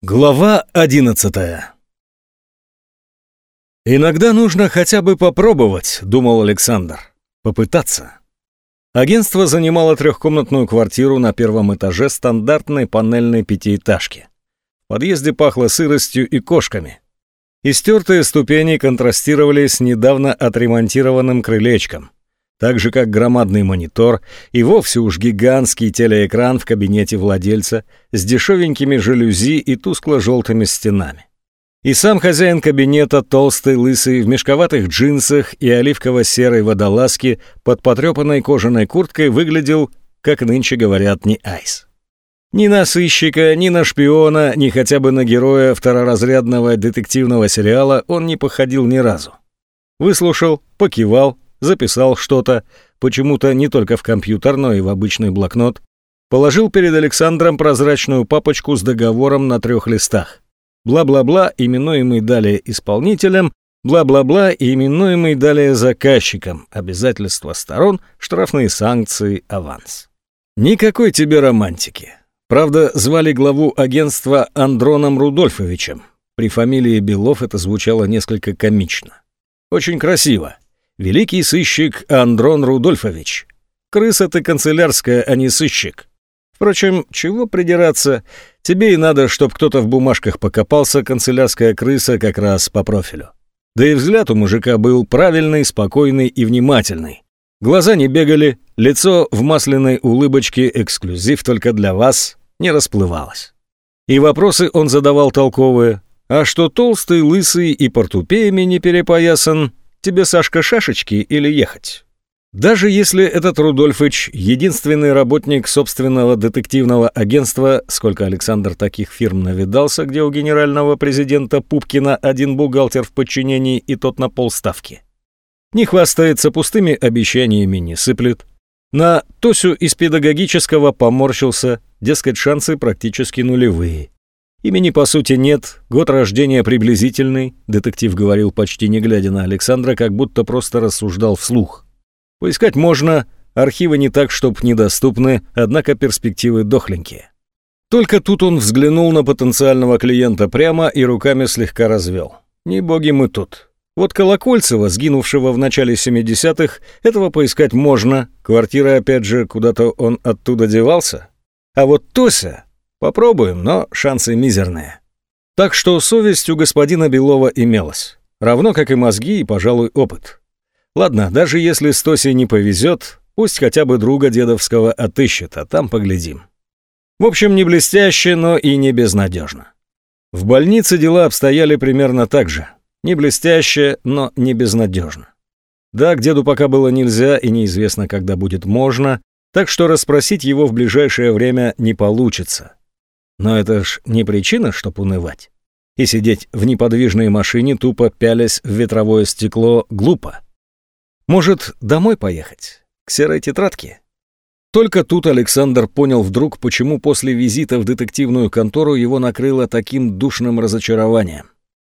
Глава одиннадцатая «Иногда нужно хотя бы попробовать», — думал Александр. «Попытаться». Агентство занимало трехкомнатную квартиру на первом этаже стандартной панельной пятиэтажки. В подъезде пахло сыростью и кошками. Истертые ступени контрастировали с недавно отремонтированным крылечком, так же как громадный монитор и вовсе уж гигантский телеэкран в кабинете владельца с дешевенькими жалюзи и тускло-желтыми стенами. И сам хозяин кабинета, толстый, лысый, в мешковатых джинсах и оливково-серой водолазке под потрепанной кожаной курткой выглядел, как нынче говорят, не айс. Ни на сыщика, ни на шпиона, ни хотя бы на героя второразрядного детективного сериала он не походил ни разу. Выслушал, покивал, записал что-то, почему-то не только в компьютер, но и в обычный блокнот, положил перед Александром прозрачную папочку с договором на трех листах. Бла-бла-бла, именуемый далее исполнителем, бла-бла-бла, именуемый далее заказчиком, обязательства сторон, штрафные санкции, аванс. Никакой тебе романтики. Правда, звали главу агентства Андроном Рудольфовичем. При фамилии Белов это звучало несколько комично. Очень красиво. Великий сыщик Андрон Рудольфович. Крыса ты канцелярская, а не сыщик. Впрочем, чего придираться? Тебе и надо, чтоб кто-то в бумажках покопался, канцелярская крыса как раз по профилю. Да и взгляд у мужика был правильный, спокойный и внимательный. Глаза не бегали, лицо в масляной улыбочке эксклюзив только для вас, не расплывалось. И вопросы он задавал толковые. А что толстый, лысый и портупеями не перепоясан, тебе, Сашка, шашечки или ехать? Даже если этот Рудольфыч — единственный работник собственного детективного агентства, сколько Александр таких фирм навидался, где у генерального президента Пупкина один бухгалтер в подчинении и тот на полставки. Не хвастается, пустыми обещаниями не сыплет, на Тосю из педагогического поморщился, дескать, шансы практически нулевые. Имени по сути нет, год рождения приблизительный, детектив говорил почти не глядя на Александра, как будто просто рассуждал вслух. Поискать можно, архивы не так, чтоб недоступны, однако перспективы дохленькие. Только тут он взглянул на потенциального клиента прямо и руками слегка развел. Не боги мы тут. Вот Колокольцева, сгинувшего в начале 70-х, этого поискать можно. Квартира, опять же, куда-то он оттуда девался. А вот Тося... Попробуем, но шансы мизерные. Так что совесть у господина Белова имелась. Равно как и мозги и, пожалуй, опыт. Ладно, даже если с Тосей не повезет, пусть хотя бы друга дедовского отыщет, а там поглядим. В общем, не блестяще, но и не безнадежно. В больнице дела обстояли примерно так же. Не блестяще, но не безнадежно. Да, к деду пока было нельзя и неизвестно, когда будет можно, так что расспросить его в ближайшее время не получится. Но это ж не причина, чтоб унывать. И сидеть в неподвижной машине, тупо пялясь в ветровое стекло, глупо. Может, домой поехать? К серой тетрадке? Только тут Александр понял вдруг, почему после визита в детективную контору его накрыло таким душным разочарованием.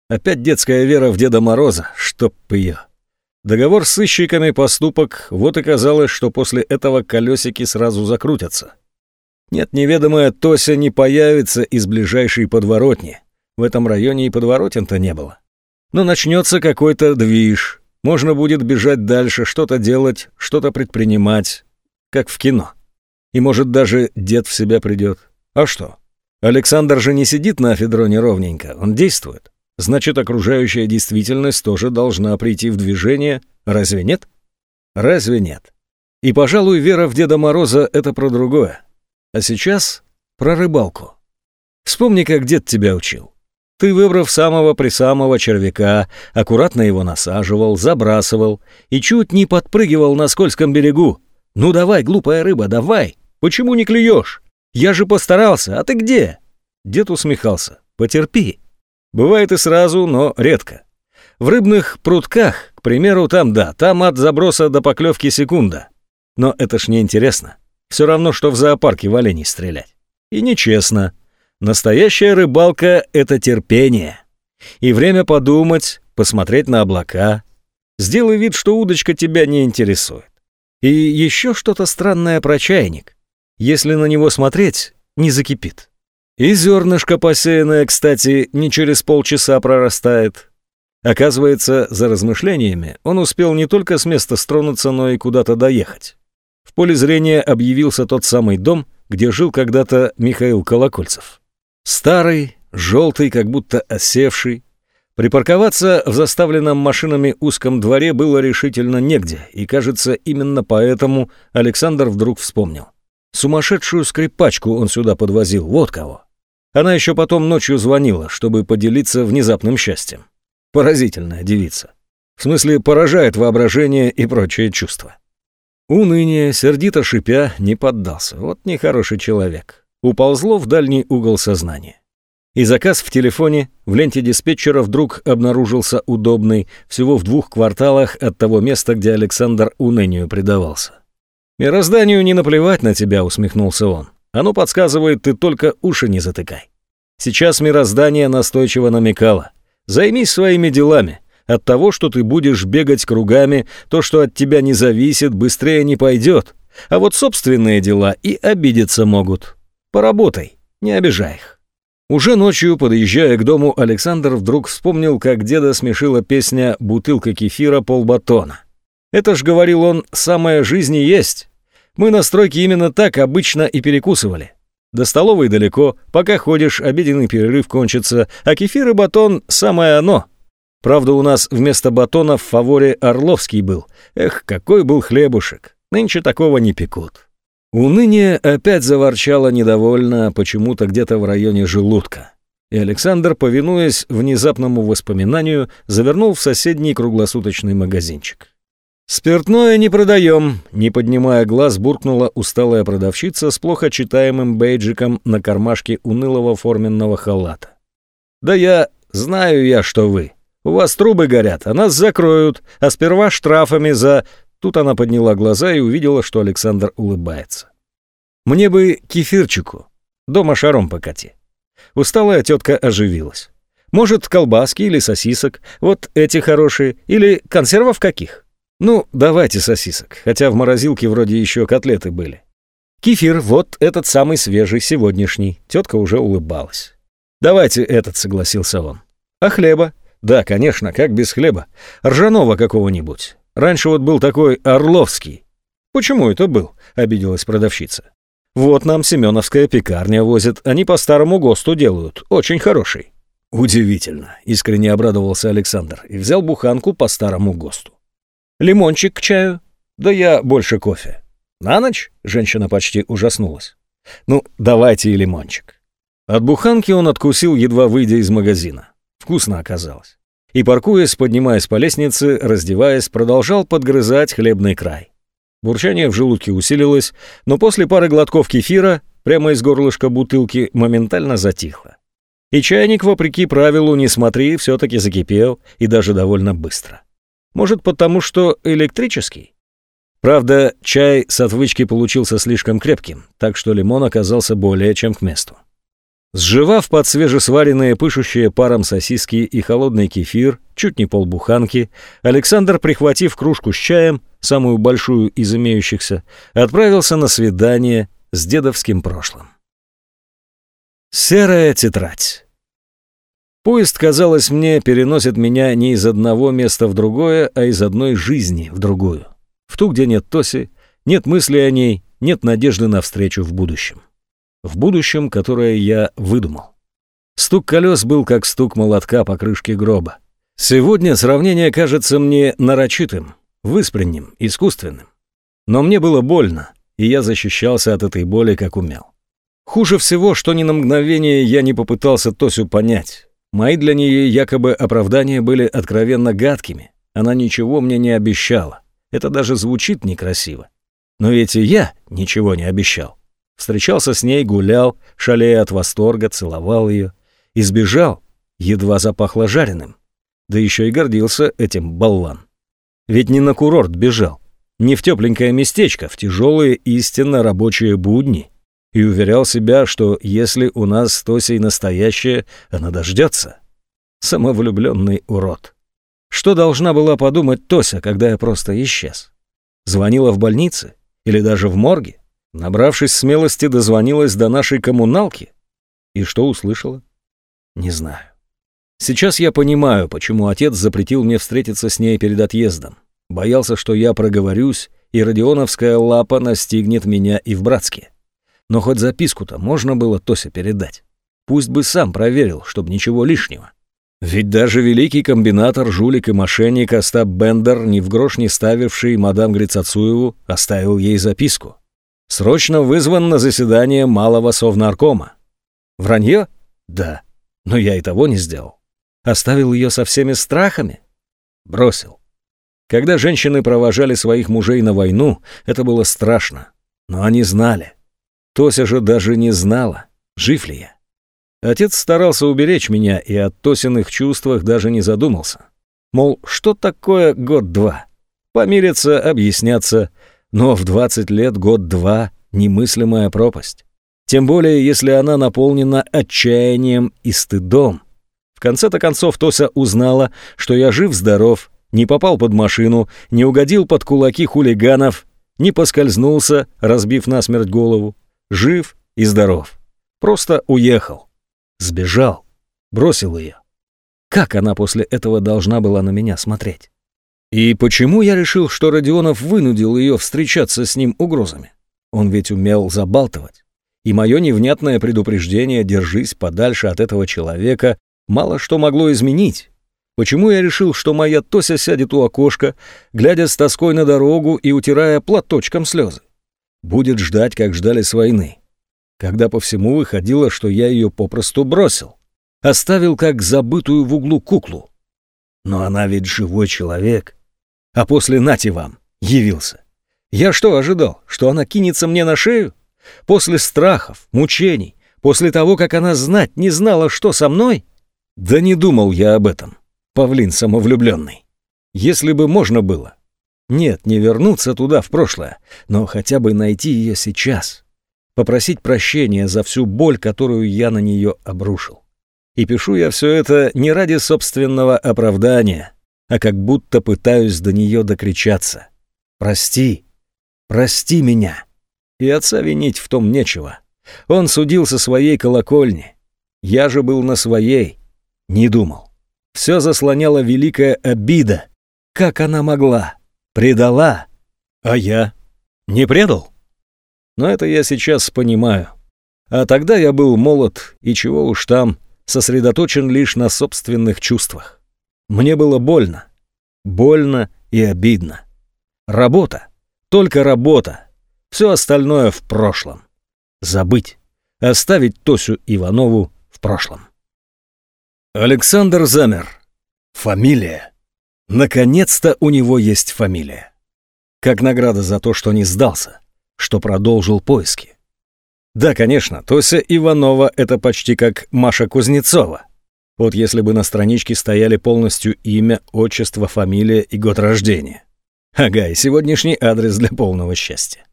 Опять детская вера в Деда Мороза, чтоб ее. Договор с сыщиками поступок, вот и казалось, что после этого колесики сразу закрутятся. Нет, неведомая Тося не появится из ближайшей подворотни. В этом районе и подворотен-то не было. Но начнется какой-то движ. Можно будет бежать дальше, что-то делать, что-то предпринимать. Как в кино. И может даже дед в себя придет. А что? Александр же не сидит на афедроне ровненько, он действует значит, окружающая действительность тоже должна прийти в движение, разве нет? Разве нет? И, пожалуй, вера в Деда Мороза — это про другое. А сейчас про рыбалку. Вспомни, как дед тебя учил. Ты, выбрав самого-присамого червяка, аккуратно его насаживал, забрасывал и чуть не подпрыгивал на скользком берегу. «Ну давай, глупая рыба, давай! Почему не клюешь? Я же постарался, а ты где?» Дед усмехался. «Потерпи, Бывает и сразу, но редко. В рыбных прутках, к примеру, там да, там от заброса до поклевки секунда. Но это ж не интересно. Все равно, что в зоопарке в оленей стрелять. И нечестно. Настоящая рыбалка — это терпение. И время подумать, посмотреть на облака. Сделай вид, что удочка тебя не интересует. И еще что-то странное про чайник. Если на него смотреть, не закипит. И зернышко посеянное, кстати, не через полчаса прорастает. Оказывается, за размышлениями он успел не только с места стронуться, но и куда-то доехать. В поле зрения объявился тот самый дом, где жил когда-то Михаил Колокольцев. Старый, желтый, как будто осевший. Припарковаться в заставленном машинами узком дворе было решительно негде, и, кажется, именно поэтому Александр вдруг вспомнил. Сумасшедшую скрипачку он сюда подвозил, вот кого. Она еще потом ночью звонила, чтобы поделиться внезапным счастьем. Поразительная девица. В смысле, поражает воображение и прочие чувства. Уныние, сердито шипя, не поддался. Вот нехороший человек. Уползло в дальний угол сознания. И заказ в телефоне в ленте диспетчера вдруг обнаружился удобный, всего в двух кварталах от того места, где Александр унынию предавался. «Мирозданию не наплевать на тебя», — усмехнулся он. Оно подсказывает, ты только уши не затыкай. Сейчас мироздание настойчиво намекало. Займись своими делами. От того, что ты будешь бегать кругами, то, что от тебя не зависит, быстрее не пойдет. А вот собственные дела и обидеться могут. Поработай, не обижай их. Уже ночью, подъезжая к дому, Александр вдруг вспомнил, как деда смешила песня «Бутылка кефира полбатона». Это ж, говорил он, самая жизнь и есть. Мы на стройке именно так обычно и перекусывали. До столовой далеко, пока ходишь, обеденный перерыв кончится, а кефир и батон – самое оно. Правда, у нас вместо батона в фаворе Орловский был. Эх, какой был хлебушек. Нынче такого не пекут. Уныние опять заворчало недовольно, почему-то где-то в районе желудка. И Александр, повинуясь внезапному воспоминанию, завернул в соседний круглосуточный магазинчик. «Спиртное не продаем», — не поднимая глаз, буркнула усталая продавщица с плохо читаемым бейджиком на кармашке унылого форменного халата. «Да я... знаю я, что вы. У вас трубы горят, а нас закроют, а сперва штрафами за...» Тут она подняла глаза и увидела, что Александр улыбается. «Мне бы кефирчику. Дома шаром покати». Усталая тетка оживилась. «Может, колбаски или сосисок? Вот эти хорошие. Или консервов каких?» Ну, давайте сосисок, хотя в морозилке вроде еще котлеты были. Кефир, вот этот самый свежий, сегодняшний. Тетка уже улыбалась. Давайте этот, согласился он. А хлеба? Да, конечно, как без хлеба. Ржаного какого-нибудь. Раньше вот был такой Орловский. Почему это был? Обиделась продавщица. Вот нам Семеновская пекарня возит, они по старому ГОСТу делают, очень хороший. Удивительно, искренне обрадовался Александр и взял буханку по старому ГОСТу. Лимончик к чаю? Да я больше кофе. На ночь? Женщина почти ужаснулась. Ну, давайте и лимончик. От буханки он откусил, едва выйдя из магазина. Вкусно оказалось. И, паркуясь, поднимаясь по лестнице, раздеваясь, продолжал подгрызать хлебный край. Бурчание в желудке усилилось, но после пары глотков кефира прямо из горлышка бутылки моментально затихло. И чайник, вопреки правилу «не смотри», все-таки закипел, и даже довольно быстро. Может, потому что электрический? Правда, чай с отвычки получился слишком крепким, так что лимон оказался более чем к месту. Сживав под свежесваренные, пышущие паром сосиски и холодный кефир, чуть не полбуханки, Александр, прихватив кружку с чаем, самую большую из имеющихся, отправился на свидание с дедовским прошлым. Серая тетрадь. Поезд, казалось мне, переносит меня не из одного места в другое, а из одной жизни в другую. В ту, где нет Тоси, нет мысли о ней, нет надежды на встречу в будущем. В будущем, которое я выдумал. Стук колес был как стук молотка по крышке гроба. Сегодня сравнение кажется мне нарочитым, выспренним, искусственным. Но мне было больно, и я защищался от этой боли, как умел. Хуже всего, что ни на мгновение я не попытался Тосю понять, Мои для нее якобы оправдания были откровенно гадкими. Она ничего мне не обещала. Это даже звучит некрасиво. Но ведь и я ничего не обещал. Встречался с ней, гулял, шалея от восторга, целовал ее. Избежал, едва запахло жареным. Да еще и гордился этим болван. Ведь не на курорт бежал, не в тепленькое местечко, в тяжелые истинно рабочие будни и уверял себя, что если у нас с Тосей настоящее, она дождется. Самовлюбленный урод. Что должна была подумать Тося, когда я просто исчез? Звонила в больнице? Или даже в морге? Набравшись смелости, дозвонилась до нашей коммуналки? И что услышала? Не знаю. Сейчас я понимаю, почему отец запретил мне встретиться с ней перед отъездом. Боялся, что я проговорюсь, и Родионовская лапа настигнет меня и в Братске. Но хоть записку-то можно было Тосе передать. Пусть бы сам проверил, чтобы ничего лишнего. Ведь даже великий комбинатор, жулик и мошенник Остап Бендер, ни в грош не ставивший мадам Грицацуеву, оставил ей записку. Срочно вызван на заседание малого совнаркома. Вранье? Да. Но я и того не сделал. Оставил ее со всеми страхами? Бросил. Когда женщины провожали своих мужей на войну, это было страшно. Но они знали. Тося же даже не знала, жив ли я. Отец старался уберечь меня и о Тосиных чувствах даже не задумался. Мол, что такое год-два? Помириться, объясняться, но в 20 лет год-два — немыслимая пропасть. Тем более, если она наполнена отчаянием и стыдом. В конце-то концов Тося узнала, что я жив-здоров, не попал под машину, не угодил под кулаки хулиганов, не поскользнулся, разбив насмерть голову. Жив и здоров. Просто уехал. Сбежал. Бросил ее. Как она после этого должна была на меня смотреть? И почему я решил, что Родионов вынудил ее встречаться с ним угрозами? Он ведь умел забалтывать. И мое невнятное предупреждение «держись подальше от этого человека» мало что могло изменить. Почему я решил, что моя Тося сядет у окошка, глядя с тоской на дорогу и утирая платочком слезы? Будет ждать, как ждали с войны. Когда по всему выходило, что я ее попросту бросил. Оставил как забытую в углу куклу. Но она ведь живой человек. А после нати вам явился. Я что ожидал, что она кинется мне на шею? После страхов, мучений, после того, как она знать не знала, что со мной? Да не думал я об этом павлин самовлюбленный. Если бы можно было. Нет, не вернуться туда, в прошлое, но хотя бы найти ее сейчас. Попросить прощения за всю боль, которую я на нее обрушил. И пишу я все это не ради собственного оправдания, а как будто пытаюсь до нее докричаться. «Прости, прости меня». И отца винить в том нечего. Он судил со своей колокольни. Я же был на своей, не думал. Все заслоняла великая обида. Как она могла? Предала. А я? Не предал? Но это я сейчас понимаю. А тогда я был молод, и чего уж там, сосредоточен лишь на собственных чувствах. Мне было больно. Больно и обидно. Работа. Только работа. Все остальное в прошлом. Забыть. Оставить Тосю Иванову в прошлом. Александр замер. Фамилия. Наконец-то у него есть фамилия. Как награда за то, что не сдался, что продолжил поиски. Да, конечно, Тося Иванова — это почти как Маша Кузнецова. Вот если бы на страничке стояли полностью имя, отчество, фамилия и год рождения. Ага, и сегодняшний адрес для полного счастья.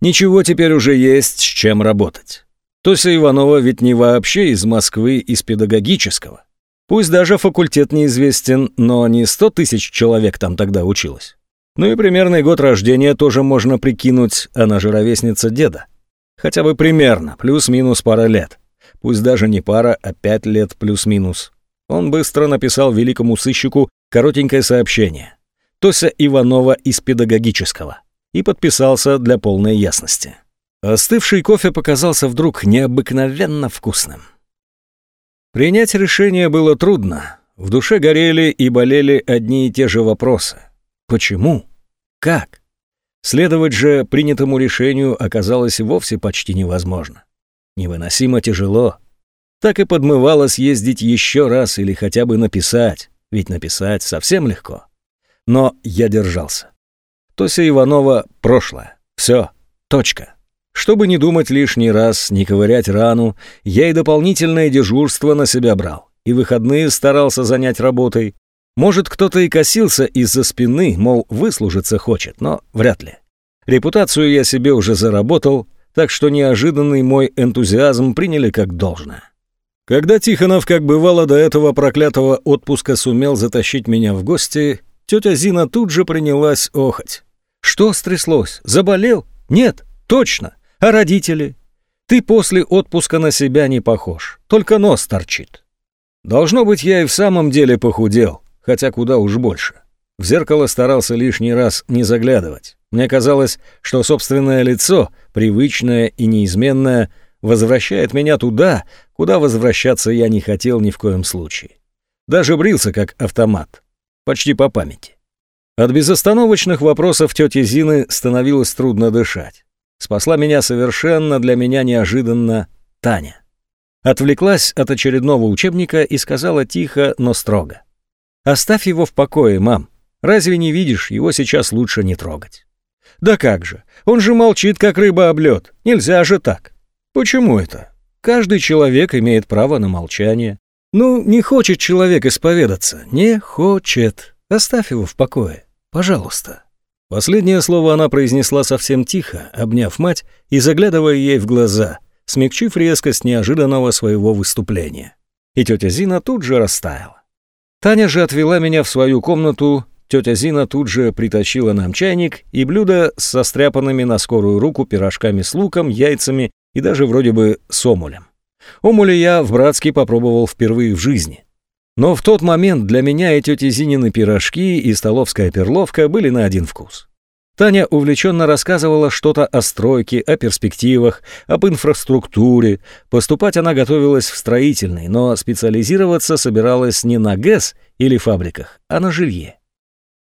Ничего теперь уже есть, с чем работать. Тося Иванова ведь не вообще из Москвы, из педагогического. Пусть даже факультет неизвестен, но не сто тысяч человек там тогда училось. Ну и примерный год рождения тоже можно прикинуть, она же ровесница деда. Хотя бы примерно, плюс-минус пара лет. Пусть даже не пара, а пять лет плюс-минус. Он быстро написал великому сыщику коротенькое сообщение. Тося Иванова из педагогического. И подписался для полной ясности. Остывший кофе показался вдруг необыкновенно вкусным. Принять решение было трудно. В душе горели и болели одни и те же вопросы. Почему? Как? Следовать же принятому решению оказалось вовсе почти невозможно. Невыносимо тяжело. Так и подмывало съездить еще раз или хотя бы написать, ведь написать совсем легко. Но я держался. Тося Иванова — прошлое. Все, точка. Чтобы не думать лишний раз, не ковырять рану, я и дополнительное дежурство на себя брал, и выходные старался занять работой. Может, кто-то и косился из-за спины, мол, выслужиться хочет, но вряд ли. Репутацию я себе уже заработал, так что неожиданный мой энтузиазм приняли как должное. Когда Тихонов, как бывало до этого проклятого отпуска, сумел затащить меня в гости, тетя Зина тут же принялась охать. «Что стряслось? Заболел? Нет, точно. А родители? Ты после отпуска на себя не похож, только нос торчит. Должно быть, я и в самом деле похудел, хотя куда уж больше. В зеркало старался лишний раз не заглядывать. Мне казалось, что собственное лицо, привычное и неизменное, возвращает меня туда, куда возвращаться я не хотел ни в коем случае. Даже брился как автомат, почти по памяти. От безостановочных вопросов тети Зины становилось трудно дышать. Спасла меня совершенно для меня неожиданно Таня. Отвлеклась от очередного учебника и сказала тихо, но строго. «Оставь его в покое, мам. Разве не видишь, его сейчас лучше не трогать?» «Да как же, он же молчит, как рыба об лед. Нельзя же так». «Почему это? Каждый человек имеет право на молчание. Ну, не хочет человек исповедаться. Не хочет. Оставь его в покое. Пожалуйста». Последнее слово она произнесла совсем тихо, обняв мать и заглядывая ей в глаза, смягчив резкость неожиданного своего выступления. И тетя Зина тут же растаяла. Таня же отвела меня в свою комнату, тетя Зина тут же притащила нам чайник и блюдо с состряпанными на скорую руку пирожками с луком, яйцами и даже вроде бы с омулем. Омули я в Братске попробовал впервые в жизни. Но в тот момент для меня и тети Зинины пирожки и столовская перловка были на один вкус. Таня увлеченно рассказывала что-то о стройке, о перспективах, об инфраструктуре. Поступать она готовилась в строительный, но специализироваться собиралась не на ГЭС или фабриках, а на жилье.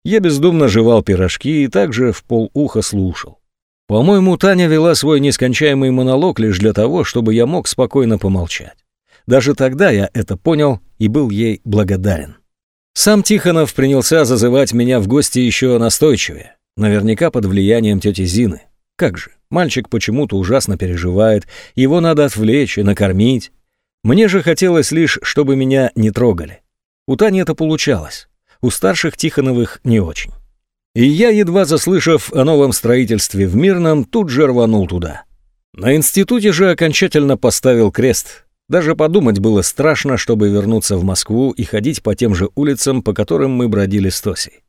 Я бездумно жевал пирожки и также в полуха слушал. По-моему, Таня вела свой нескончаемый монолог лишь для того, чтобы я мог спокойно помолчать. Даже тогда я это понял и был ей благодарен. Сам Тихонов принялся зазывать меня в гости еще настойчивее, наверняка под влиянием тети Зины. Как же, мальчик почему-то ужасно переживает, его надо отвлечь и накормить. Мне же хотелось лишь, чтобы меня не трогали. У Тани это получалось, у старших Тихоновых не очень. И я, едва заслышав о новом строительстве в Мирном, тут же рванул туда. На институте же окончательно поставил крест, даже подумать было страшно, чтобы вернуться в Москву и ходить по тем же улицам, по которым мы бродили с Тосей.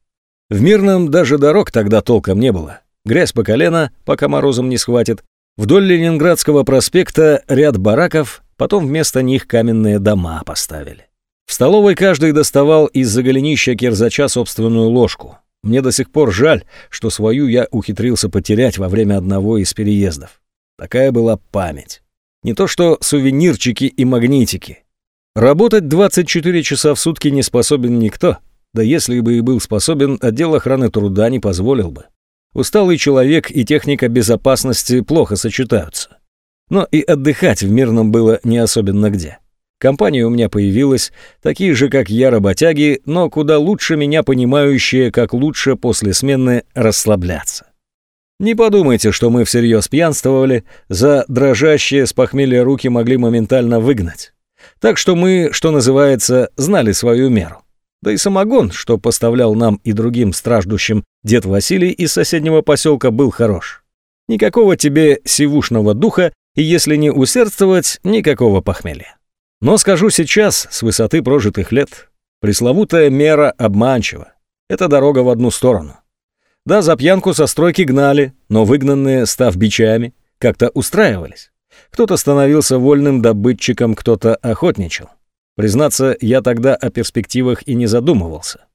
В Мирном даже дорог тогда толком не было. Грязь по колено, пока морозом не схватит. Вдоль Ленинградского проспекта ряд бараков, потом вместо них каменные дома поставили. В столовой каждый доставал из-за голенища кирзача собственную ложку. Мне до сих пор жаль, что свою я ухитрился потерять во время одного из переездов. Такая была память. Не то что сувенирчики и магнитики. Работать 24 часа в сутки не способен никто. Да если бы и был способен, отдел охраны труда не позволил бы. Усталый человек и техника безопасности плохо сочетаются. Но и отдыхать в Мирном было не особенно где. Компания у меня появилась, такие же, как я, работяги, но куда лучше меня понимающие, как лучше после смены расслабляться. Не подумайте, что мы всерьез пьянствовали, за дрожащие с похмелья руки могли моментально выгнать. Так что мы, что называется, знали свою меру. Да и самогон, что поставлял нам и другим страждущим дед Василий из соседнего поселка, был хорош. Никакого тебе сивушного духа, и если не усердствовать, никакого похмелья. Но скажу сейчас, с высоты прожитых лет, пресловутая мера обманчива. Это дорога в одну сторону. Да, за пьянку со стройки гнали, но выгнанные, став бичами, как-то устраивались. Кто-то становился вольным добытчиком, кто-то охотничал. Признаться, я тогда о перспективах и не задумывался.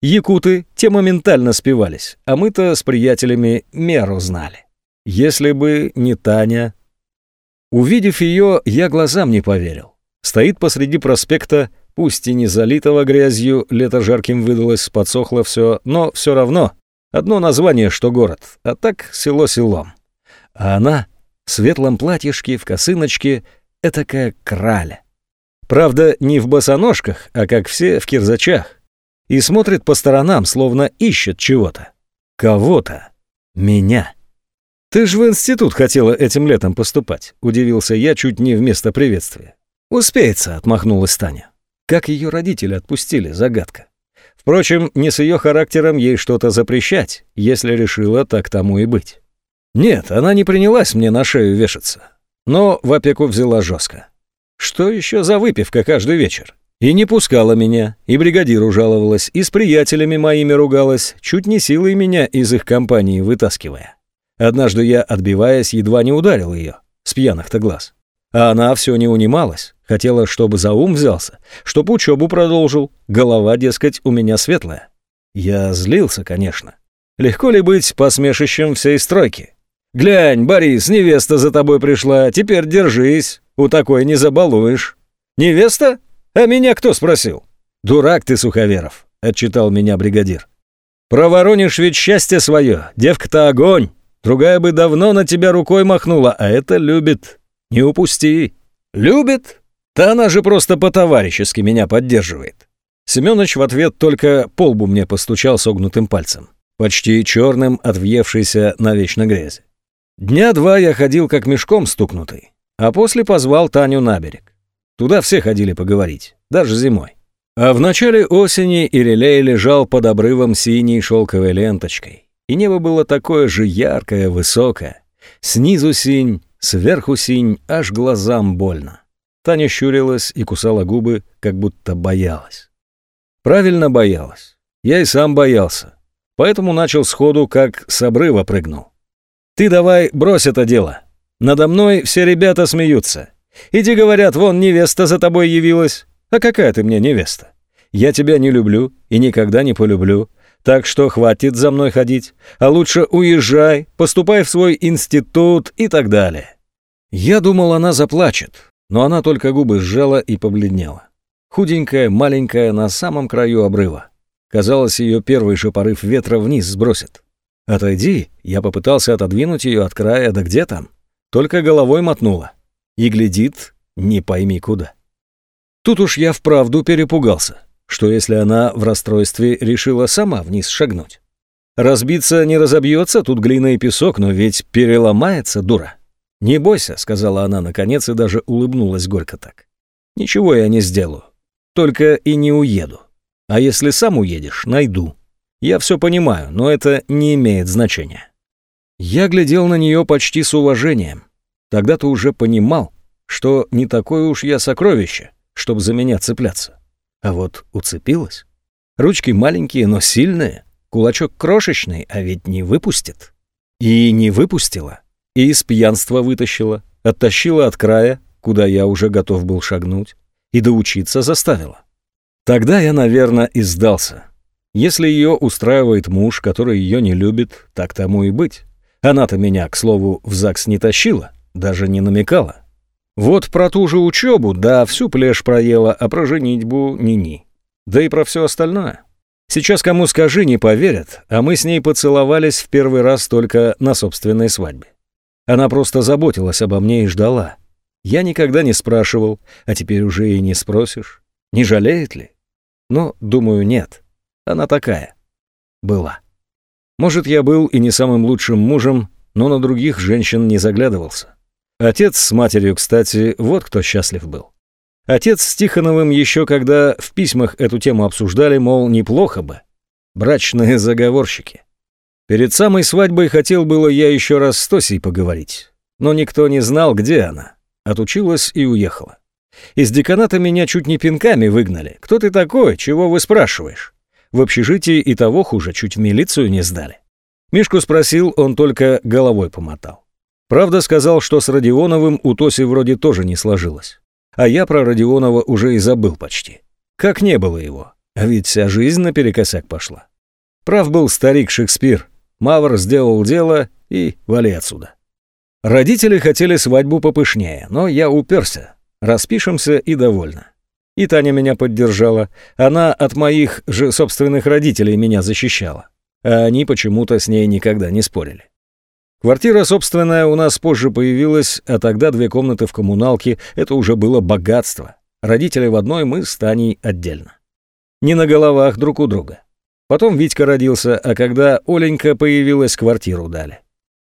Якуты те моментально спивались, а мы-то с приятелями меру знали. Если бы не Таня... Увидев ее, я глазам не поверил. Стоит посреди проспекта, пусть и не залитого грязью, лето жарким выдалось, подсохло все, но все равно Одно название, что город, а так село селом. А она в светлом платьишке, в косыночке, этакая краля. Правда, не в босоножках, а как все в кирзачах. И смотрит по сторонам, словно ищет чего-то. Кого-то. Меня. «Ты ж в институт хотела этим летом поступать», — удивился я чуть не вместо приветствия. «Успеется», — отмахнулась Таня. Как ее родители отпустили, загадка. Впрочем, не с ее характером ей что-то запрещать, если решила так тому и быть. Нет, она не принялась мне на шею вешаться, но в опеку взяла жестко. Что еще за выпивка каждый вечер? И не пускала меня, и бригадиру жаловалась, и с приятелями моими ругалась, чуть не силой меня из их компании вытаскивая. Однажды я, отбиваясь, едва не ударил ее. с пьяных-то глаз. А она все не унималась, хотела, чтобы за ум взялся, чтоб учебу продолжил, голова, дескать, у меня светлая. Я злился, конечно. Легко ли быть посмешищем всей стройки? «Глянь, Борис, невеста за тобой пришла, теперь держись, у такой не забалуешь». «Невеста? А меня кто спросил?» «Дурак ты, Суховеров», — отчитал меня бригадир. «Проворонишь ведь счастье свое, девка-то огонь. Другая бы давно на тебя рукой махнула, а это любит. Не упусти». «Любит? Да она же просто по-товарищески меня поддерживает». Семёныч в ответ только полбу мне постучал согнутым пальцем, почти черным от въевшейся на вечно грязи. Дня два я ходил как мешком стукнутый, а после позвал Таню на берег. Туда все ходили поговорить, даже зимой. А в начале осени Ирилей лежал под обрывом синей шелковой ленточкой, и небо было такое же яркое, высокое. Снизу синь, сверху синь, аж глазам больно. Таня щурилась и кусала губы, как будто боялась. Правильно боялась. Я и сам боялся. Поэтому начал сходу, как с обрыва прыгнул. Ты давай брось это дело. Надо мной все ребята смеются. Иди, говорят, вон невеста за тобой явилась. А какая ты мне невеста? Я тебя не люблю и никогда не полюблю. Так что хватит за мной ходить. А лучше уезжай, поступай в свой институт и так далее. Я думал, она заплачет, но она только губы сжала и побледнела. Худенькая, маленькая, на самом краю обрыва. Казалось, ее первый же порыв ветра вниз сбросит. «Отойди!» Я попытался отодвинуть ее от края, да где там? Только головой мотнула. И глядит, не пойми куда. Тут уж я вправду перепугался. Что если она в расстройстве решила сама вниз шагнуть? Разбиться не разобьется, тут глина и песок, но ведь переломается, дура. «Не бойся», — сказала она наконец и даже улыбнулась горько так. «Ничего я не сделаю. Только и не уеду. А если сам уедешь, найду. Я все понимаю, но это не имеет значения. Я глядел на нее почти с уважением. Тогда-то уже понимал, что не такое уж я сокровище, чтобы за меня цепляться. А вот уцепилась. Ручки маленькие, но сильные, кулачок крошечный, а ведь не выпустит. И не выпустила, и из пьянства вытащила, оттащила от края, куда я уже готов был шагнуть, и доучиться заставила. Тогда я, наверное, и сдался. Если ее устраивает муж, который ее не любит, так тому и быть. Она-то меня, к слову, в ЗАГС не тащила, даже не намекала. Вот про ту же учебу, да, всю плешь проела, а про женитьбу ни-ни. Да и про все остальное. Сейчас кому скажи, не поверят, а мы с ней поцеловались в первый раз только на собственной свадьбе. Она просто заботилась обо мне и ждала. Я никогда не спрашивал, а теперь уже и не спросишь. Не жалеет ли? Но, думаю, нет. Она такая. Была. Может, я был и не самым лучшим мужем, но на других женщин не заглядывался. Отец с матерью, кстати, вот кто счастлив был. Отец с Тихоновым еще когда в письмах эту тему обсуждали, мол, неплохо бы. Брачные заговорщики. Перед самой свадьбой хотел было я еще раз с Тосей поговорить, но никто не знал, где она. Отучилась и уехала. Из деканата меня чуть не пинками выгнали. Кто ты такой? Чего вы спрашиваешь? В общежитии и того хуже, чуть в милицию не сдали. Мишку спросил, он только головой помотал. Правда, сказал, что с Родионовым у Тоси вроде тоже не сложилось. А я про Родионова уже и забыл почти. Как не было его, а ведь вся жизнь наперекосяк пошла. Прав был старик Шекспир. Мавр сделал дело и вали отсюда. Родители хотели свадьбу попышнее, но я уперся. Распишемся и довольно. И Таня меня поддержала. Она от моих же собственных родителей меня защищала. А они почему-то с ней никогда не спорили. Квартира собственная у нас позже появилась, а тогда две комнаты в коммуналке — это уже было богатство. Родители в одной, мы с Таней отдельно. Не на головах друг у друга. Потом Витька родился, а когда Оленька появилась, квартиру дали.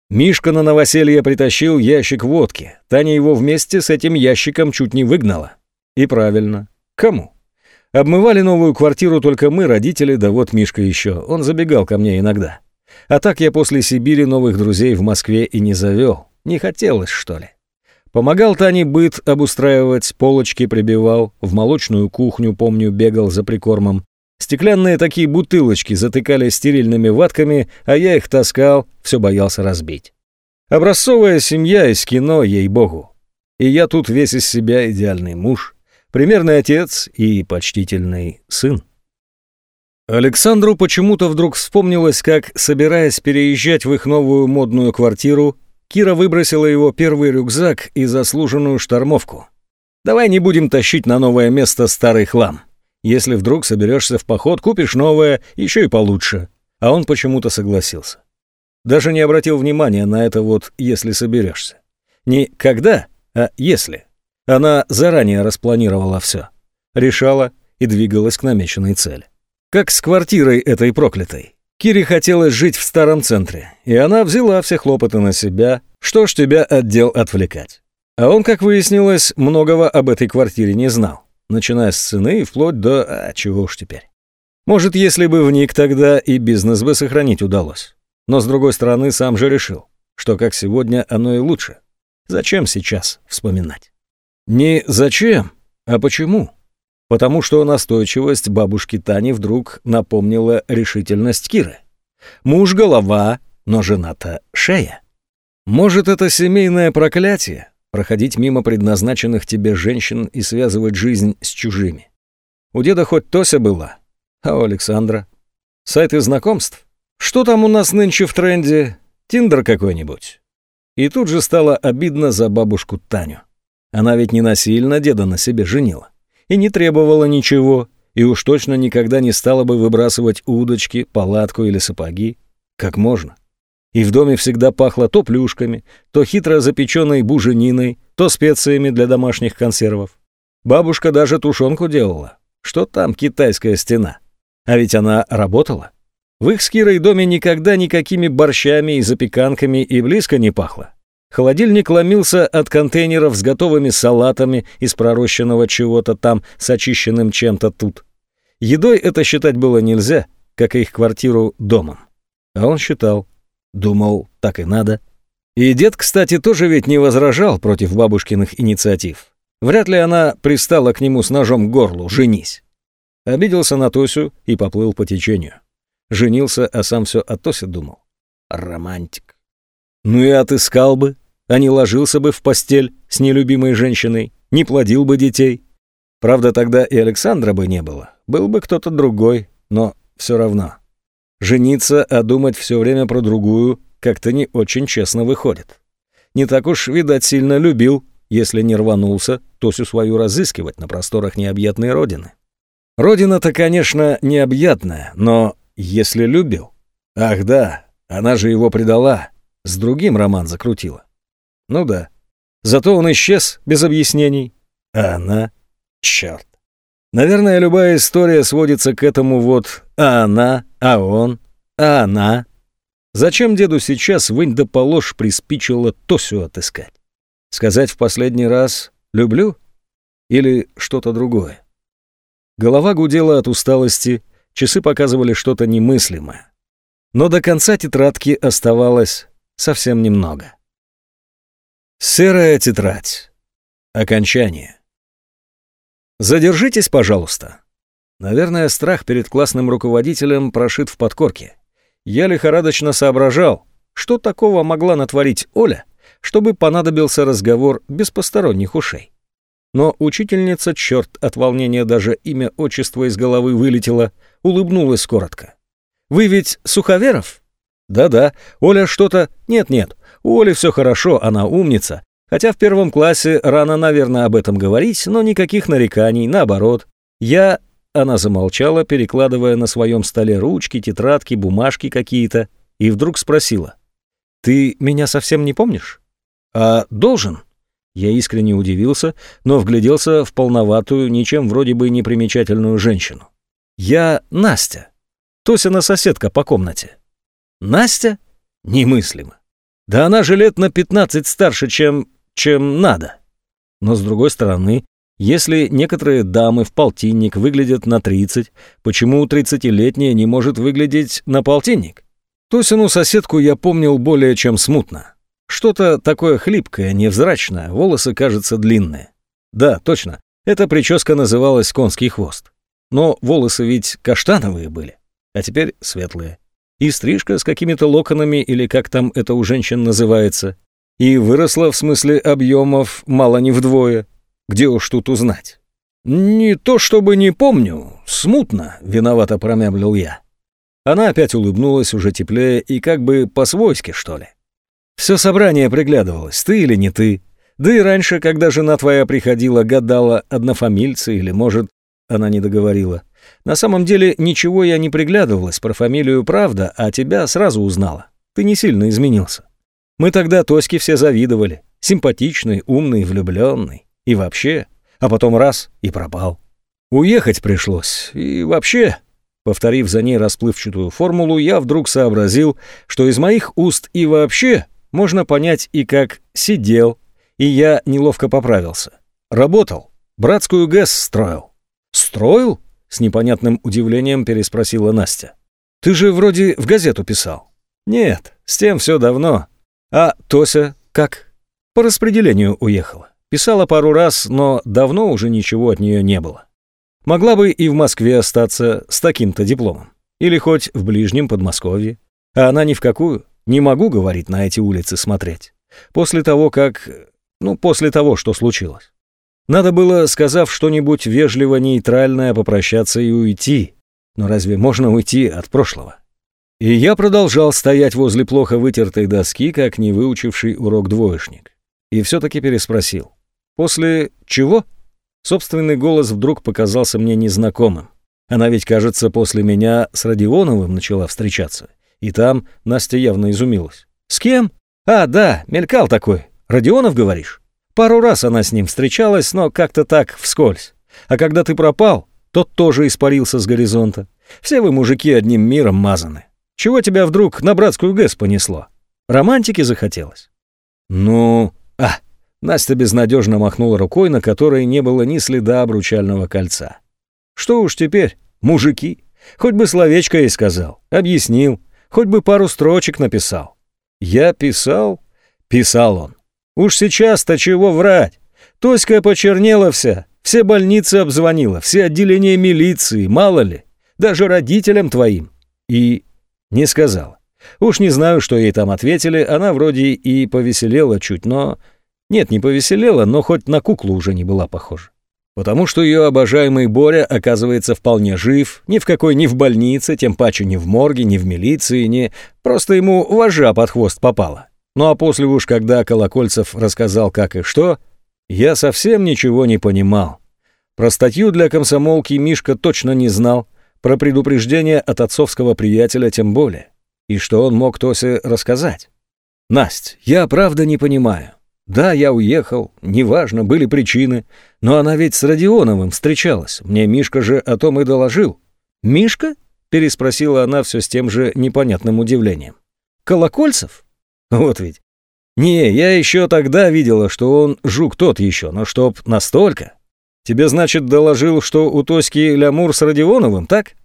Мишка на новоселье притащил ящик водки. Таня его вместе с этим ящиком чуть не выгнала. И правильно. Кому? Обмывали новую квартиру только мы, родители, да вот Мишка еще. Он забегал ко мне иногда. А так я после Сибири новых друзей в Москве и не завел. Не хотелось, что ли. Помогал Тане быт обустраивать, полочки прибивал, в молочную кухню, помню, бегал за прикормом. Стеклянные такие бутылочки затыкали стерильными ватками, а я их таскал, все боялся разбить. Образцовая семья из кино, ей-богу. И я тут весь из себя идеальный муж, примерный отец и почтительный сын. Александру почему-то вдруг вспомнилось, как, собираясь переезжать в их новую модную квартиру, Кира выбросила его первый рюкзак и заслуженную штормовку. «Давай не будем тащить на новое место старый хлам. Если вдруг соберешься в поход, купишь новое, еще и получше». А он почему-то согласился. Даже не обратил внимания на это вот «если соберешься». Не «когда», а «если». Она заранее распланировала все. Решала и двигалась к намеченной цели. Как с квартирой этой проклятой. Кире хотелось жить в старом центре, и она взяла все хлопоты на себя, что ж тебя отдел отвлекать. А он, как выяснилось, многого об этой квартире не знал, начиная с цены и вплоть до... А чего уж теперь. Может, если бы вник тогда и бизнес бы сохранить удалось. Но, с другой стороны, сам же решил, что как сегодня оно и лучше. Зачем сейчас вспоминать? Не зачем, а почему? потому что настойчивость бабушки Тани вдруг напомнила решительность Киры. Муж — голова, но жена-то — шея. Может, это семейное проклятие — проходить мимо предназначенных тебе женщин и связывать жизнь с чужими. У деда хоть Тося была, а у Александра — сайты знакомств. Что там у нас нынче в тренде? Тиндер какой-нибудь. И тут же стало обидно за бабушку Таню. Она ведь не насильно деда на себе женила и не требовала ничего, и уж точно никогда не стала бы выбрасывать удочки, палатку или сапоги. Как можно? И в доме всегда пахло то плюшками, то хитро запеченной бужениной, то специями для домашних консервов. Бабушка даже тушенку делала. Что там китайская стена? А ведь она работала. В их с Кирой доме никогда никакими борщами и запеканками и близко не пахло. Холодильник ломился от контейнеров с готовыми салатами из пророщенного чего-то там с очищенным чем-то тут. Едой это считать было нельзя, как и их квартиру домом. А он считал. Думал, так и надо. И дед, кстати, тоже ведь не возражал против бабушкиных инициатив. Вряд ли она пристала к нему с ножом к горлу «женись». Обиделся на Тосю и поплыл по течению. Женился, а сам все о Тосе думал. Романтик. Ну и отыскал бы, а не ложился бы в постель с нелюбимой женщиной, не плодил бы детей. Правда, тогда и Александра бы не было, был бы кто-то другой, но все равно. Жениться, а думать все время про другую, как-то не очень честно выходит. Не так уж, видать, сильно любил, если не рванулся, Тосю свою разыскивать на просторах необъятной родины. Родина-то, конечно, необъятная, но если любил... Ах да, она же его предала, с другим роман закрутила. Ну да. Зато он исчез без объяснений. А она... Черт. Наверное, любая история сводится к этому вот «а она», «а он», «а она». Зачем деду сейчас вынь да положь приспичило Тосю отыскать? Сказать в последний раз «люблю» или что-то другое? Голова гудела от усталости, часы показывали что-то немыслимое. Но до конца тетрадки оставалось совсем немного. Серая тетрадь. Окончание. Задержитесь, пожалуйста. Наверное, страх перед классным руководителем прошит в подкорке. Я лихорадочно соображал, что такого могла натворить Оля, чтобы понадобился разговор без посторонних ушей. Но учительница, черт, от волнения даже имя отчество из головы вылетело, улыбнулась коротко. «Вы ведь Суховеров?» Да-да, Оля что-то... Нет-нет, у Оли все хорошо, она умница. Хотя в первом классе рано, наверное, об этом говорить, но никаких нареканий, наоборот. Я... Она замолчала, перекладывая на своем столе ручки, тетрадки, бумажки какие-то, и вдруг спросила. «Ты меня совсем не помнишь?» «А должен?» Я искренне удивился, но вгляделся в полноватую, ничем вроде бы непримечательную женщину. «Я Настя, Тосина соседка по комнате». Настя? Немыслимо. Да она же лет на 15 старше, чем... чем надо. Но с другой стороны, если некоторые дамы в полтинник выглядят на 30, почему 30-летняя не может выглядеть на полтинник? Тосину соседку я помнил более чем смутно. Что-то такое хлипкое, невзрачное, волосы, кажется, длинные. Да, точно, эта прическа называлась «конский хвост». Но волосы ведь каштановые были, а теперь светлые. И стрижка с какими-то локонами, или как там это у женщин называется. И выросла в смысле объемов мало не вдвое. Где уж тут узнать? Не то чтобы не помню, смутно, виновато промямлил я. Она опять улыбнулась уже теплее и как бы по-свойски, что ли. Все собрание приглядывалось, ты или не ты. Да и раньше, когда жена твоя приходила, гадала, однофамильцы или, может, она не договорила. На самом деле ничего я не приглядывалась про фамилию правда, а тебя сразу узнала. Ты не сильно изменился. Мы тогда Тоське все завидовали. Симпатичный, умный, влюбленный. И вообще. А потом раз — и пропал. Уехать пришлось. И вообще... Повторив за ней расплывчатую формулу, я вдруг сообразил, что из моих уст и вообще можно понять и как «сидел», и я неловко поправился. Работал. Братскую ГЭС строил. «Строил?» — с непонятным удивлением переспросила Настя. «Ты же вроде в газету писал». «Нет, с тем все давно. А Тося как?» «По распределению уехала. Писала пару раз, но давно уже ничего от нее не было. Могла бы и в Москве остаться с таким-то дипломом. Или хоть в ближнем Подмосковье. А она ни в какую. Не могу, говорить, на эти улицы смотреть. После того, как... Ну, после того, что случилось. Надо было, сказав что-нибудь вежливо-нейтральное, попрощаться и уйти. Но разве можно уйти от прошлого? И я продолжал стоять возле плохо вытертой доски, как не выучивший урок двоечник. И все-таки переспросил. «После чего?» Собственный голос вдруг показался мне незнакомым. Она ведь, кажется, после меня с Родионовым начала встречаться. И там Настя явно изумилась. «С кем?» «А, да, мелькал такой. Родионов, говоришь?» Пару раз она с ним встречалась, но как-то так, вскользь. А когда ты пропал, тот тоже испарился с горизонта. Все вы, мужики, одним миром мазаны. Чего тебя вдруг на братскую ГЭС понесло? Романтики захотелось? Ну... А, Настя безнадежно махнула рукой, на которой не было ни следа обручального кольца. Что уж теперь, мужики. Хоть бы словечко ей сказал, объяснил, хоть бы пару строчек написал. Я писал, писал он. Уж сейчас-то чего врать? Тоська почернела вся, все больницы обзвонила, все отделения милиции, мало ли, даже родителям твоим. И не сказала. Уж не знаю, что ей там ответили, она вроде и повеселела чуть, но... Нет, не повеселела, но хоть на куклу уже не была похожа. Потому что ее обожаемый Боря оказывается вполне жив, ни в какой ни в больнице, тем паче ни в морге, ни в милиции, ни... Просто ему вожа под хвост попала. Ну а после уж, когда Колокольцев рассказал как и что, я совсем ничего не понимал. Про статью для комсомолки Мишка точно не знал, про предупреждение от отцовского приятеля тем более. И что он мог Тосе рассказать? «Насть, я правда не понимаю. Да, я уехал, неважно, были причины, но она ведь с Родионовым встречалась, мне Мишка же о том и доложил». «Мишка?» — переспросила она все с тем же непонятным удивлением. «Колокольцев?» Вот ведь. Не, я еще тогда видела, что он жук тот еще, но чтоб настолько. Тебе, значит, доложил, что у Тоськи лямур с Родионовым, так?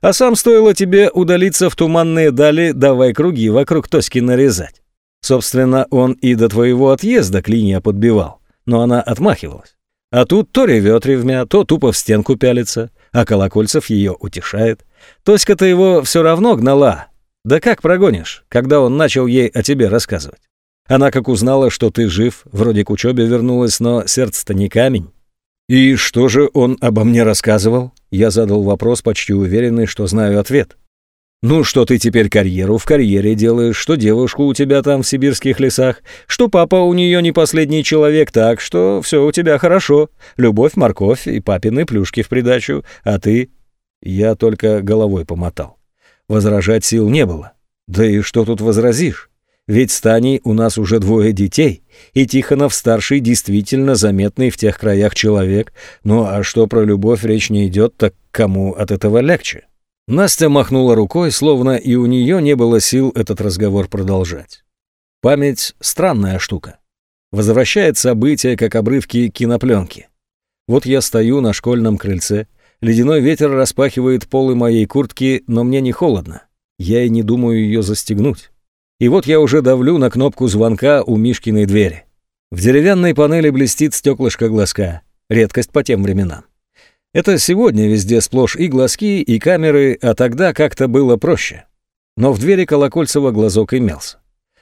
А сам стоило тебе удалиться в туманные дали, давай круги вокруг Тоськи нарезать. Собственно, он и до твоего отъезда клинья подбивал, но она отмахивалась. А тут то ревет ревмя, то тупо в стенку пялится, а Колокольцев ее утешает. Тоська-то его все равно гнала, да как прогонишь, когда он начал ей о тебе рассказывать? Она как узнала, что ты жив, вроде к учебе вернулась, но сердце-то не камень. И что же он обо мне рассказывал? Я задал вопрос, почти уверенный, что знаю ответ. Ну, что ты теперь карьеру в карьере делаешь, что девушку у тебя там в сибирских лесах, что папа у нее не последний человек, так что все у тебя хорошо. Любовь, морковь и папины плюшки в придачу, а ты... Я только головой помотал. Возражать сил не было. Да и что тут возразишь? Ведь с Таней у нас уже двое детей, и Тихонов-старший действительно заметный в тех краях человек. Ну а что про любовь речь не идет, так кому от этого легче? Настя махнула рукой, словно и у нее не было сил этот разговор продолжать. Память — странная штука. Возвращает события, как обрывки кинопленки. Вот я стою на школьном крыльце, Ледяной ветер распахивает полы моей куртки, но мне не холодно. Я и не думаю ее застегнуть. И вот я уже давлю на кнопку звонка у Мишкиной двери. В деревянной панели блестит стеклышко глазка. Редкость по тем временам. Это сегодня везде сплошь и глазки, и камеры, а тогда как-то было проще. но в двери Колокольцева глазок имелся.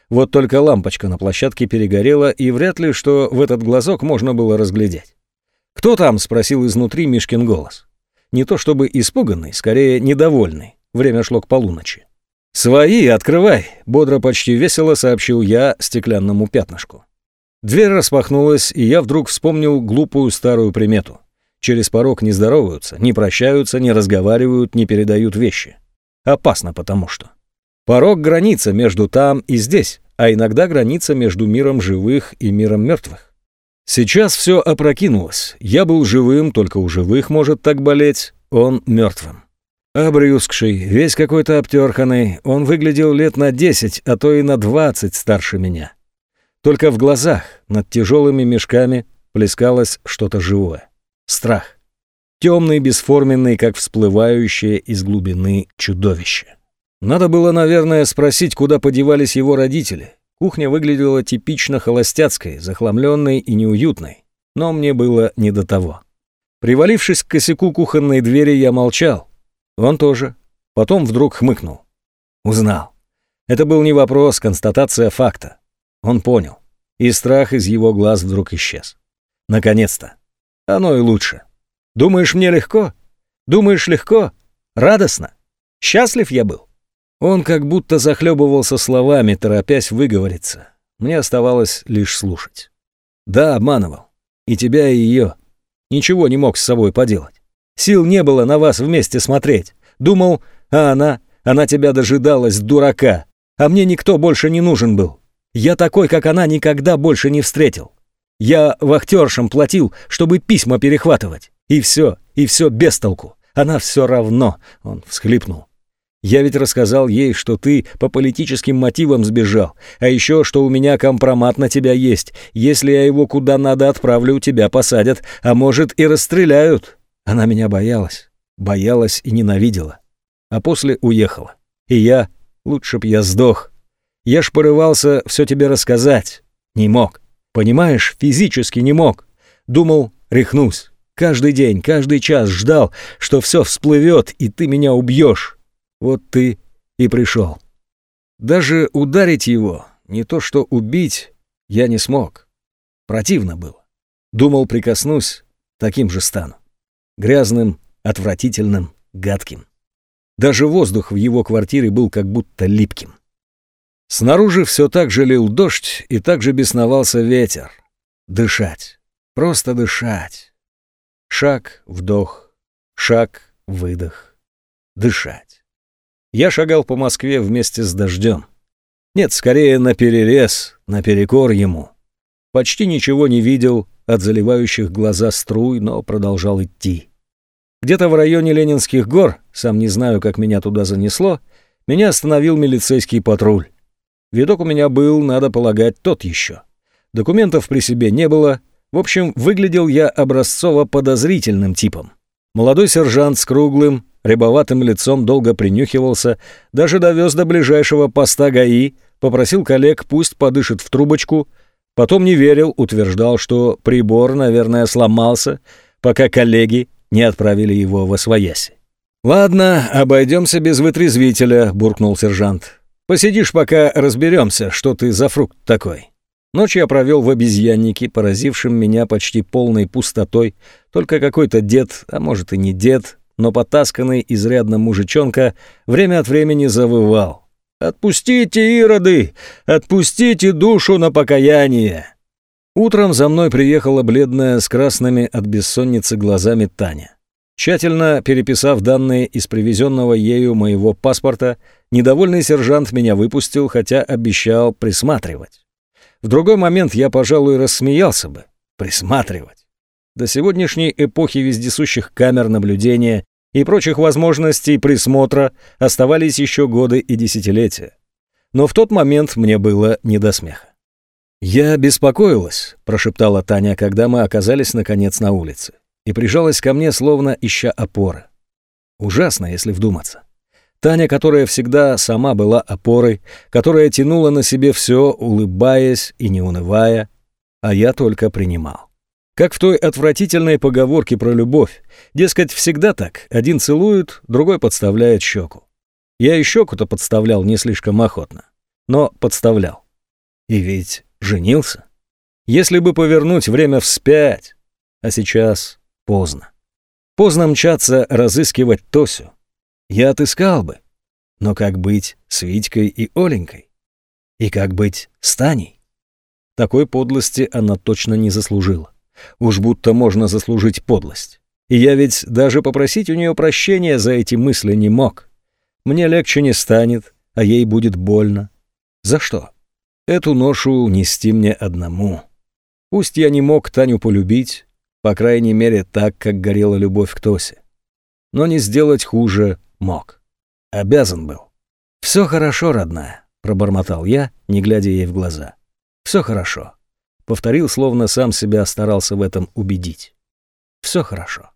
Вот только лампочка на площадке перегорела, и вряд ли что в этот глазок можно было разглядеть. «Кто там?» — спросил изнутри Мишкин голос. Не то чтобы испуганный, скорее недовольный. Время шло к полуночи. «Свои, открывай!» — бодро почти весело сообщил я стеклянному пятнышку. Дверь распахнулась, и я вдруг вспомнил глупую старую примету. Через порог не здороваются, не прощаются, не разговаривают, не передают вещи. Опасно потому что. Порог — граница между там и здесь, а иногда граница между миром живых и миром мертвых. Сейчас все опрокинулось. Я был живым, только у живых может так болеть, он мертвым. Обрюзгший, весь какой-то обтерханный, он выглядел лет на десять, а то и на двадцать старше меня. Только в глазах, над тяжелыми мешками, плескалось что-то живое. Страх. Темный, бесформенный, как всплывающее из глубины чудовище. Надо было, наверное, спросить, куда подевались его родители. Кухня выглядела типично холостяцкой, захламленной и неуютной. Но мне было не до того. Привалившись к косяку кухонной двери, я молчал, он тоже. Потом вдруг хмыкнул. Узнал. Это был не вопрос, констатация факта. Он понял. И страх из его глаз вдруг исчез. Наконец-то. Оно и лучше. Думаешь, мне легко? Думаешь, легко? Радостно? Счастлив я был? Он как будто захлебывался словами, торопясь выговориться. Мне оставалось лишь слушать. Да, обманывал. И тебя, и ее. Ничего не мог с собой поделать. Сил не было на вас вместе смотреть. Думал, а она, она тебя дожидалась, дурака. А мне никто больше не нужен был. Я такой, как она, никогда больше не встретил. Я вахтершам платил, чтобы письма перехватывать. И все, и все без толку. Она все равно, он всхлипнул. Я ведь рассказал ей, что ты по политическим мотивам сбежал, а еще, что у меня компромат на тебя есть. Если я его куда надо отправлю, тебя посадят, а может и расстреляют. Она меня боялась, боялась и ненавидела. А после уехала. И я, лучше б я сдох. Я ж порывался все тебе рассказать. Не мог. Понимаешь, физически не мог. Думал, рехнусь. Каждый день, каждый час ждал, что все всплывет, и ты меня убьешь. Вот ты и пришел. Даже ударить его, не то что убить, я не смог. Противно было. Думал, прикоснусь, таким же стану грязным, отвратительным, гадким. Даже воздух в его квартире был как будто липким. Снаружи все так же лил дождь и так же бесновался ветер. Дышать. Просто дышать. Шаг, вдох. Шаг, выдох. Дышать. Я шагал по Москве вместе с дождем. Нет, скорее на перерез, наперекор ему. Почти ничего не видел от заливающих глаза струй, но продолжал идти. Где-то в районе Ленинских гор, сам не знаю, как меня туда занесло, меня остановил милицейский патруль. Видок у меня был, надо полагать, тот еще. Документов при себе не было. В общем, выглядел я образцово подозрительным типом. Молодой сержант с круглым, рябоватым лицом долго принюхивался, даже довез до ближайшего поста ГАИ, попросил коллег, пусть подышит в трубочку, потом не верил, утверждал, что прибор, наверное, сломался, пока коллеги не отправили его во свояси. «Ладно, обойдемся без вытрезвителя», — буркнул сержант. «Посидишь, пока разберемся, что ты за фрукт такой». Ночь я провел в обезьяннике, поразившем меня почти полной пустотой. Только какой-то дед, а может и не дед, но потасканный изрядно мужичонка, время от времени завывал. «Отпустите, ироды! Отпустите душу на покаяние!» Утром за мной приехала бледная с красными от бессонницы глазами Таня. Тщательно переписав данные из привезенного ею моего паспорта, недовольный сержант меня выпустил, хотя обещал присматривать. В другой момент я, пожалуй, рассмеялся бы. Присматривать. До сегодняшней эпохи вездесущих камер наблюдения и прочих возможностей присмотра оставались еще годы и десятилетия. Но в тот момент мне было не до смеха. «Я беспокоилась», — прошептала Таня, когда мы оказались, наконец, на улице, и прижалась ко мне, словно ища опоры. Ужасно, если вдуматься. Таня, которая всегда сама была опорой, которая тянула на себе все, улыбаясь и не унывая, а я только принимал. Как в той отвратительной поговорке про любовь. Дескать, всегда так. Один целует, другой подставляет щеку. Я еще куда подставлял не слишком охотно, но подставлял. И ведь женился. Если бы повернуть время вспять, а сейчас поздно. Поздно мчаться разыскивать Тосю. Я отыскал бы. Но как быть с Витькой и Оленькой? И как быть с Таней? Такой подлости она точно не заслужила. Уж будто можно заслужить подлость. И я ведь даже попросить у нее прощения за эти мысли не мог. Мне легче не станет, а ей будет больно. За что? Эту ношу нести мне одному. Пусть я не мог Таню полюбить, по крайней мере так, как горела любовь к Тосе. Но не сделать хуже мог. Обязан был. «Все хорошо, родная», — пробормотал я, не глядя ей в глаза. «Все хорошо», — повторил, словно сам себя старался в этом убедить. «Все хорошо».